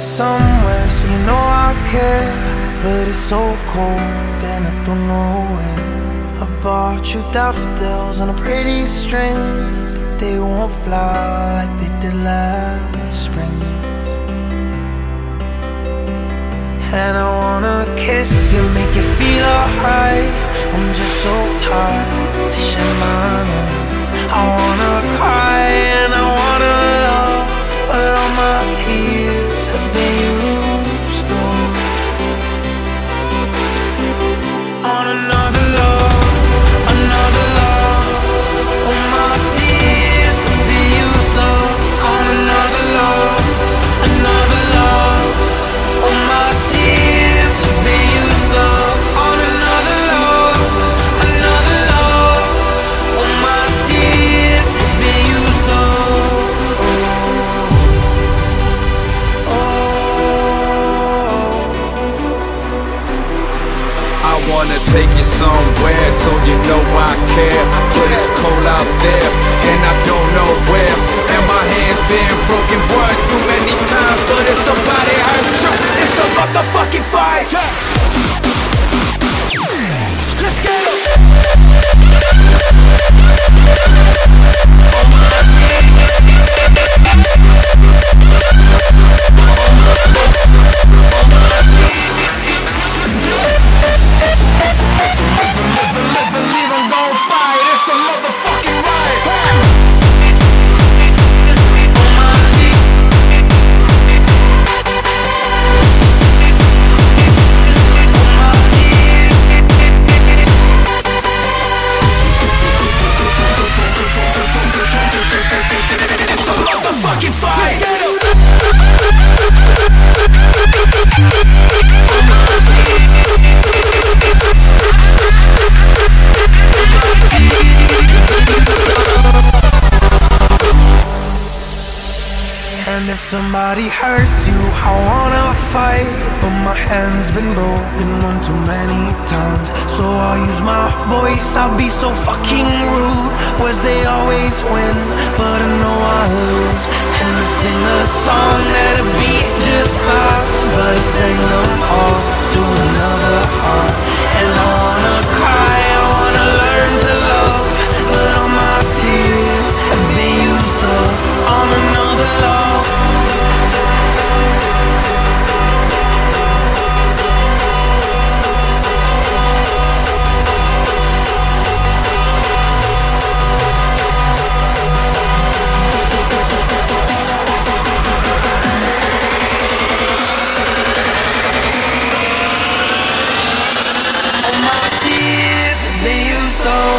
somewhere so you know I care. But it's so cold and I don't know where. I bought you daffodils on a pretty string But they won't fly like they did last spring. And I wanna kiss you, make you feel alright. I'm just so tired to share my night take you somewhere so you know I care. But it's cold out there and I don't know where. And my hands been broken word too many times. But if somebody hurt you, somebody hurts you, I wanna fight. But my hand's been broken one too many times. So I'll use my voice, I'll be so fucking rude. Words they always win, but I know I lose. And I sing a song that a beat just stops. But I sing them all All